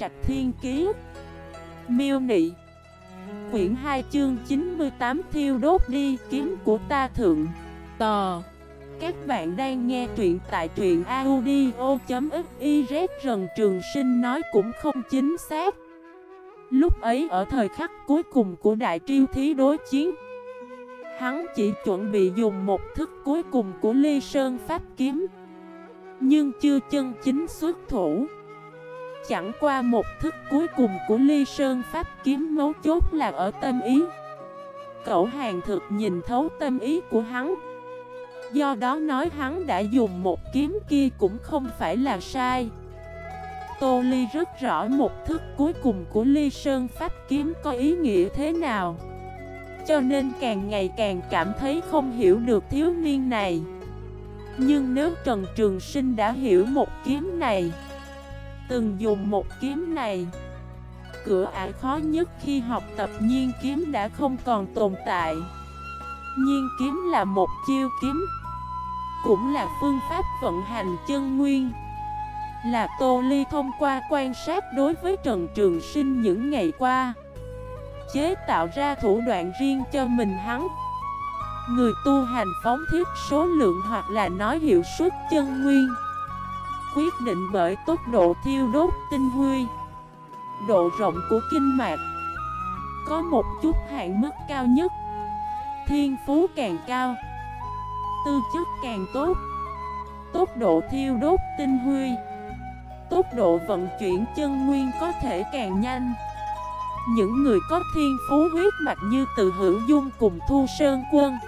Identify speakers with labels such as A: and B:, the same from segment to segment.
A: Trạch Thiên Kiế Miêu Nị. Quyển 2 chương 98 Thiêu đốt đi, kiếm của ta thượng. Tò. Các bạn đang nghe truyện tại truyện audio.xyz Rần Trường Sinh nói cũng không chính xác. Lúc ấy ở thời khắc cuối cùng của đại triêu thí đối chiến, Hắn chỉ chuẩn bị dùng một thức cuối cùng của ly sơn pháp kiếm, Nhưng chưa chân chính xuất thủ. Chẳng qua một thức cuối cùng của ly sơn pháp kiếm mấu chốt là ở tâm ý. Cậu hàng thực nhìn thấu tâm ý của hắn. Do đó nói hắn đã dùng một kiếm kia cũng không phải là sai. Tô Ly rất rõ một thức cuối cùng của Ly Sơn Pháp Kiếm có ý nghĩa thế nào. Cho nên càng ngày càng cảm thấy không hiểu được thiếu niên này. Nhưng nếu Trần Trường Sinh đã hiểu một kiếm này Từng dùng một kiếm này. Cửa ải khó nhất khi học tập nhiên kiếm đã không còn tồn tại. Nhiên kiếm là một chiêu kiếm, Cũng là phương pháp vận hành chân nguyên. Là Tô Ly thông qua quan sát đối với Trần Trường Sinh những ngày qua, Chế tạo ra thủ đoạn riêng cho mình hắn. Người tu hành phóng thiết số lượng hoặc là nói hiệu suất chân nguyên quyết định bởi tốc độ thiêu đốt tinh huy. Độ rộng của kinh mạch Có một chút hạn mức cao nhất. Thiên phú càng cao. Tư chất càng tốt. Tốc độ thiêu đốt tinh huy. Tốc độ vận chuyển chân nguyên có thể càng nhanh. Những người có thiên phú huyết mạch như từ hữu dung cùng thu sơn quân.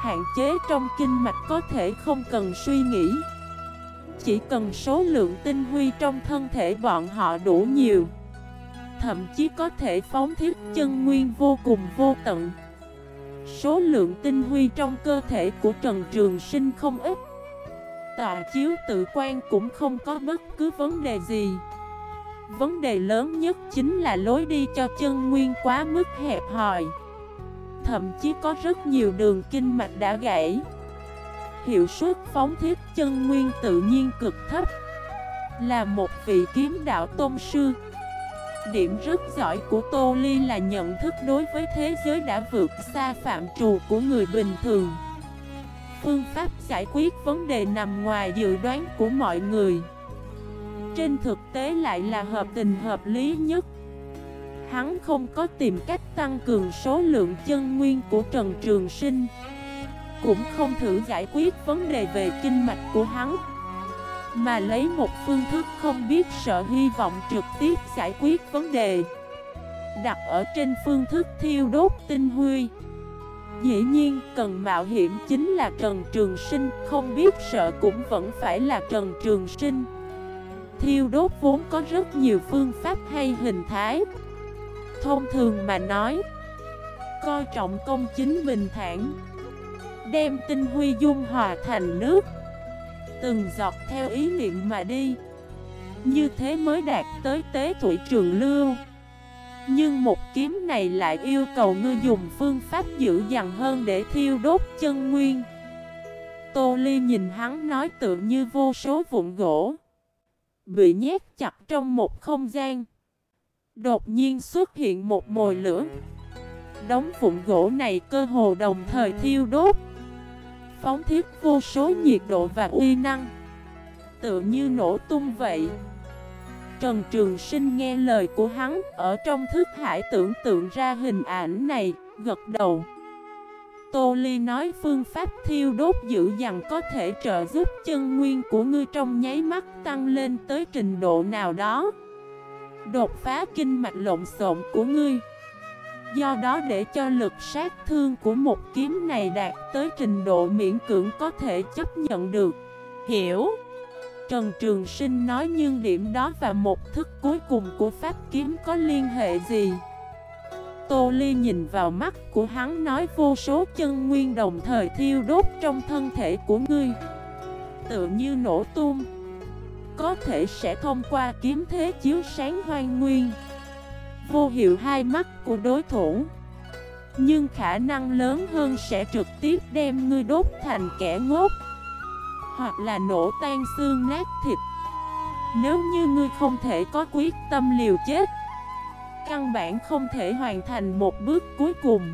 A: Hạn chế trong kinh mạch có thể không cần suy nghĩ chỉ cần số lượng tinh huy trong thân thể bọn họ đủ nhiều, Thậm chí có thể phóng thiết chân nguyên vô cùng vô tận. Số lượng tinh huy trong cơ thể của Trần Trường Sinh không ít. Tọa chiếu tự quan cũng không có bất cứ vấn đề gì. Vấn đề lớn nhất chính là lối đi cho chân nguyên quá mức hẹp hòi. Thậm chí có rất nhiều đường kinh mạch đã gãy hiệu suất phóng thiết chân nguyên tự nhiên cực thấp. Là một vị kiếm đạo tôn sư. Điểm rất giỏi của Tô Ly là nhận thức đối với thế giới đã vượt xa phạm trù của người bình thường. Phương pháp giải quyết vấn đề nằm ngoài dự đoán của mọi người. Trên thực tế lại là hợp tình hợp lý nhất. Hắn không có tìm cách tăng cường số lượng chân nguyên của Trần Trường Sinh cũng không thử giải quyết vấn đề về kinh mạch của hắn, Mà lấy một phương thức không biết sợ hy vọng trực tiếp giải quyết vấn đề. Đặt ở trên phương thức thiêu đốt tinh huy. Dĩ nhiên, cần mạo hiểm chính là Trần Trường Sinh, Không biết sợ cũng vẫn phải là Trần Trường Sinh. Thiêu đốt vốn có rất nhiều phương pháp hay hình thái. Thông thường mà nói, Coi trọng công chính bình thản. Đem tinh huy dung hòa thành nước. Từng giọt theo ý niệm mà đi. Như thế mới đạt tới tế thủy trường lưu. Nhưng một kiếm này lại yêu cầu ngươi dùng phương pháp dữ dằn hơn để thiêu đốt chân nguyên. Tô Ly nhìn hắn nói tự như vô số vụn gỗ. Bị nhét chặt trong một không gian. Đột nhiên xuất hiện một mồi lửa. Đống vụn gỗ này cơ hồ đồng thời thiêu đốt phóng thiết vô số nhiệt độ và uy năng. Tự như nổ tung vậy. Trần Trường Sinh nghe lời của hắn, Ở trong thức hải tưởng tượng ra hình ảnh này, Gật đầu. Tô Ly nói phương pháp thiêu đốt dữ dằn có thể trợ giúp chân nguyên của ngươi trong nháy mắt tăng lên tới trình độ nào đó. Đột phá kinh mạch lộn xộn của ngươi. Do đó để cho lực sát thương của một kiếm này đạt tới trình độ miễn cưỡng có thể chấp nhận được. Hiểu? Trần Trường Sinh nói nhưng điểm đó và một thức cuối cùng của pháp kiếm có liên hệ gì? Tô Ly nhìn vào mắt của hắn nói vô số chân nguyên đồng thời thiêu đốt trong thân thể của ngươi. Tựa như nổ tung. Có thể sẽ thông qua kiếm thế chiếu sáng hoang nguyên vô hiệu hai mắt của đối thủ. Nhưng khả năng lớn hơn sẽ trực tiếp đem ngươi đốt thành kẻ ngốc, Hoặc là nổ tan xương nát thịt. Nếu như ngươi không thể có quyết tâm liều chết, Căn bản không thể hoàn thành một bước cuối cùng.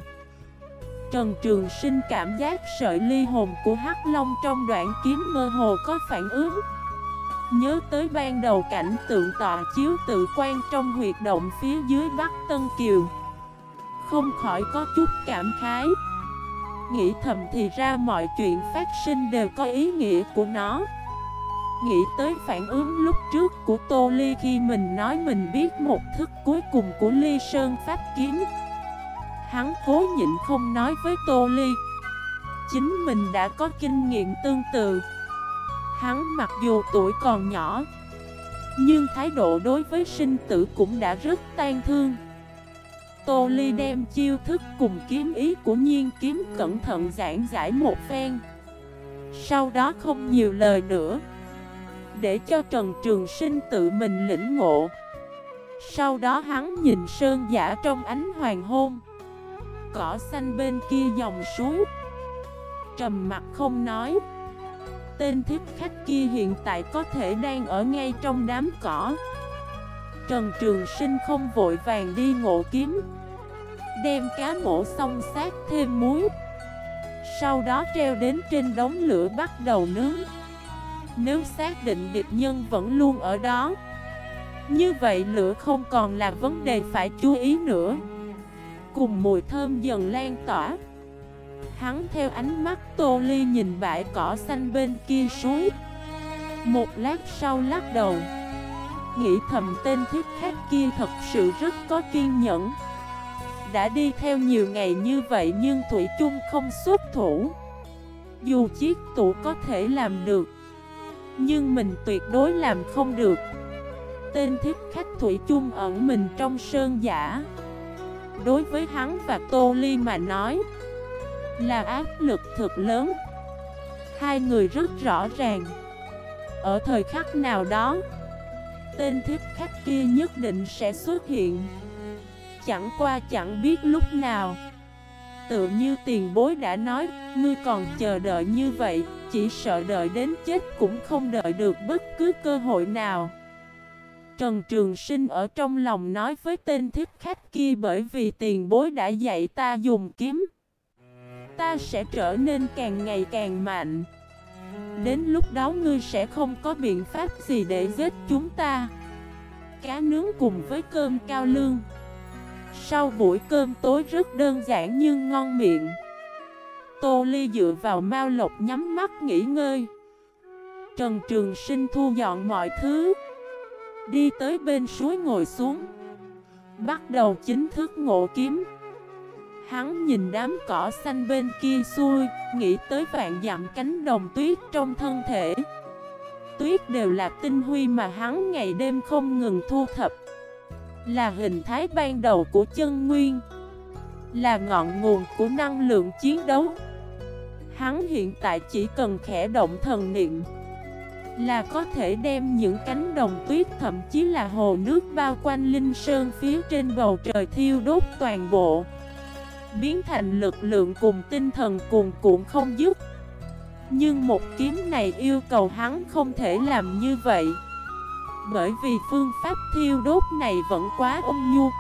A: Trần Trường Sinh cảm giác sợi ly hồn của Hắc Long trong đoạn kiếm mơ hồ có phản ứng. Nhớ tới ban đầu cảnh tượng tọa chiếu tự quan trong huyệt động phía dưới Bắc Tân Kiều. Không khỏi có chút cảm khái. Nghĩ thầm thì ra mọi chuyện phát sinh đều có ý nghĩa của nó. Nghĩ tới phản ứng lúc trước của Tô Ly khi mình nói mình biết một thức cuối cùng của Ly Sơn Pháp Kiếm. Hắn cố nhịn không nói với Tô Ly. Chính mình đã có kinh nghiệm tương tự. Hắn mặc dù tuổi còn nhỏ, Nhưng thái độ đối với sinh tử cũng đã rất tan thương. Tô Ly đem chiêu thức cùng kiếm ý của nhiên kiếm cẩn thận giảng giải một phen. Sau đó không nhiều lời nữa, Để cho Trần Trường Sinh tự mình lĩnh ngộ. Sau đó hắn nhìn sơn giả trong ánh hoàng hôn, Cỏ xanh bên kia dòng suối, Trầm mặt không nói. Tên thiết khách kia hiện tại có thể đang ở ngay trong đám cỏ. Trần Trường Sinh không vội vàng đi ngộ kiếm, Đem cá mổ xong sát thêm muối. Sau đó treo đến trên đống lửa bắt đầu nướng. Nếu xác định địch nhân vẫn luôn ở đó, Như vậy lửa không còn là vấn đề phải chú ý nữa. Cùng mùi thơm dần lan tỏa. Hắn theo ánh mắt Tô Ly nhìn bãi cỏ xanh bên kia suối. Một lát sau lắc đầu, Nghĩ thầm tên thiết khách kia thật sự rất có kiên nhẫn. Đã đi theo nhiều ngày như vậy nhưng Thủy chung không xuất thủ. Dù chiếc tủ có thể làm được, Nhưng mình tuyệt đối làm không được. Tên thiết khách Thủy chung ẩn mình trong sơn giả. Đối với hắn và Tô Ly mà nói là áp lực thực lớn. Hai người rất rõ ràng. Ở thời khắc nào đó, Tên thiết khách kia nhất định sẽ xuất hiện. Chẳng qua chẳng biết lúc nào. Tự như tiền bối đã nói, Ngươi còn chờ đợi như vậy, Chỉ sợ đợi đến chết cũng không đợi được bất cứ cơ hội nào. Trần Trường Sinh ở trong lòng nói với tên thiết khách kia Bởi vì tiền bối đã dạy ta dùng kiếm. Ta sẽ trở nên càng ngày càng mạnh. Đến lúc đó ngươi sẽ không có biện pháp gì để giết chúng ta. Cá nướng cùng với cơm cao lương. Sau buổi cơm tối rất đơn giản nhưng ngon miệng. Tô Ly dựa vào Mao Lộc nhắm mắt nghỉ ngơi. Trần Trường Sinh thu dọn mọi thứ. Đi tới bên suối ngồi xuống. Bắt đầu chính thức ngộ kiếm. Hắn nhìn đám cỏ xanh bên kia xuôi, nghĩ tới vạn dặm cánh đồng tuyết trong thân thể. Tuyết đều là tinh huy mà hắn ngày đêm không ngừng thu thập. Là hình thái ban đầu của chân nguyên. Là ngọn nguồn của năng lượng chiến đấu. Hắn hiện tại chỉ cần khẽ động thần niệm là có thể đem những cánh đồng tuyết thậm chí là hồ nước bao quanh linh sơn phía trên bầu trời thiêu đốt toàn bộ biến thành lực lượng cùng tinh thần cuồn cuộn không dứt. Nhưng một kiếm này yêu cầu hắn không thể làm như vậy. Bởi vì phương pháp thiêu đốt này vẫn quá ôn nhu,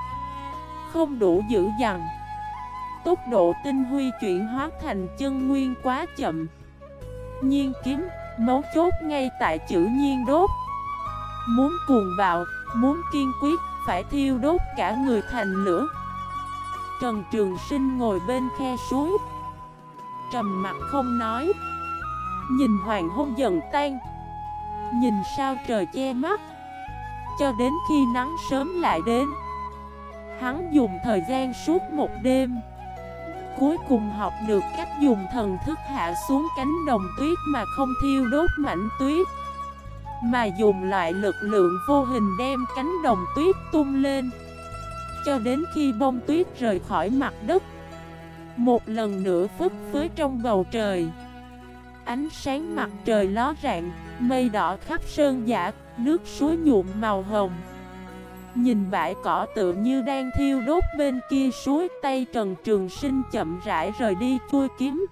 A: không đủ dữ dằn. Tốc độ tinh huy chuyển hóa thành chân nguyên quá chậm. Nhiên kiếm, mấu chốt ngay tại chữ nhiên đốt. Muốn cuồng bạo, muốn kiên quyết, phải thiêu đốt cả người thành lửa. Trần Trường Sinh ngồi bên khe suối. Trầm mặt không nói. Nhìn hoàng hôn dần tan. Nhìn sao trời che mắt. Cho đến khi nắng sớm lại đến. Hắn dùng thời gian suốt một đêm. Cuối cùng học được cách dùng thần thức hạ xuống cánh đồng tuyết mà không thiêu đốt mảnh tuyết. Mà dùng loại lực lượng vô hình đem cánh đồng tuyết tung lên cho đến khi bông tuyết rời khỏi mặt đất. Một lần nữa phức phới trong bầu trời. Ánh sáng mặt trời ló rạng, Mây đỏ khắp sơn giả Nước suối nhuộm màu hồng. Nhìn bãi cỏ tự như đang thiêu đốt bên kia suối, Tay Trần Trường Sinh chậm rãi rời đi chui kiếm.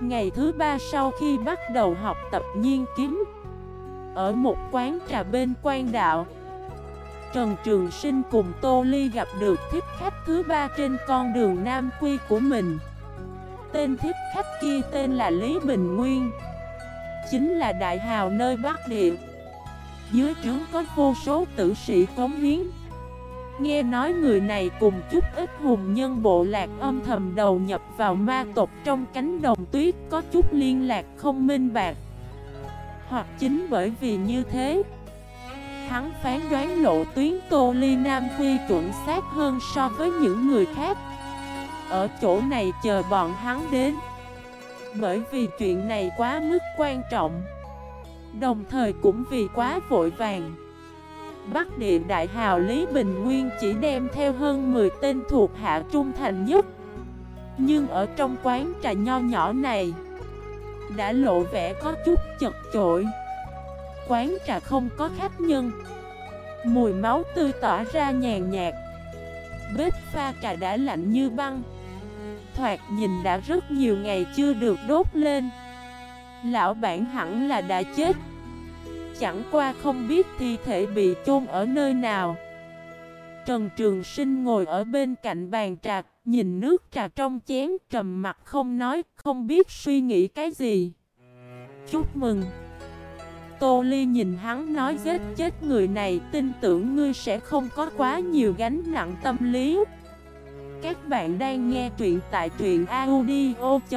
A: Ngày thứ ba sau khi bắt đầu học tập nhiên kiếm Ở một quán trà bên quan đạo Trần Trường Sinh cùng Tô Ly gặp được thiếp khách thứ ba trên con đường Nam Quy của mình. Tên thiếp khách kia tên là Lý Bình Nguyên, Chính là đại hào nơi Bắc Địa. Dưới trướng có vô số tử sĩ cống hiến. Nghe nói người này cùng chút ít hùng nhân bộ lạc âm thầm đầu nhập vào ma tộc trong cánh đồng tuyết có chút liên lạc không minh bạc. Hoặc chính bởi vì như thế Hắn phán đoán lộ tuyến Tô Ly Nam Phi chuẩn xác hơn so với những người khác. Ở chỗ này chờ bọn hắn đến. Bởi vì chuyện này quá mức quan trọng. Đồng thời cũng vì quá vội vàng. Bắc địa đại hào Lý Bình Nguyên chỉ đem theo hơn 10 tên thuộc hạ trung thành nhất. Nhưng ở trong quán trà nho nhỏ này, Đã lộ vẻ có chút chật chội. Quán trà không có khách nhân. Mùi máu tươi tỏa ra nhàn nhạt. Bếp pha trà đã lạnh như băng. Thoạt nhìn đã rất nhiều ngày chưa được đốt lên. Lão bản hẳn là đã chết. Chẳng qua không biết thi thể bị chôn ở nơi nào. Trần Trường Sinh ngồi ở bên cạnh bàn trà, Nhìn nước trà trong chén, trầm mặt không nói, Không biết suy nghĩ cái gì. Chúc mừng. Tô Ly nhìn hắn nói giết chết người này, Tin tưởng ngươi sẽ không có quá nhiều gánh nặng tâm lý. Các bạn đang nghe truyện tại truyện audio.fif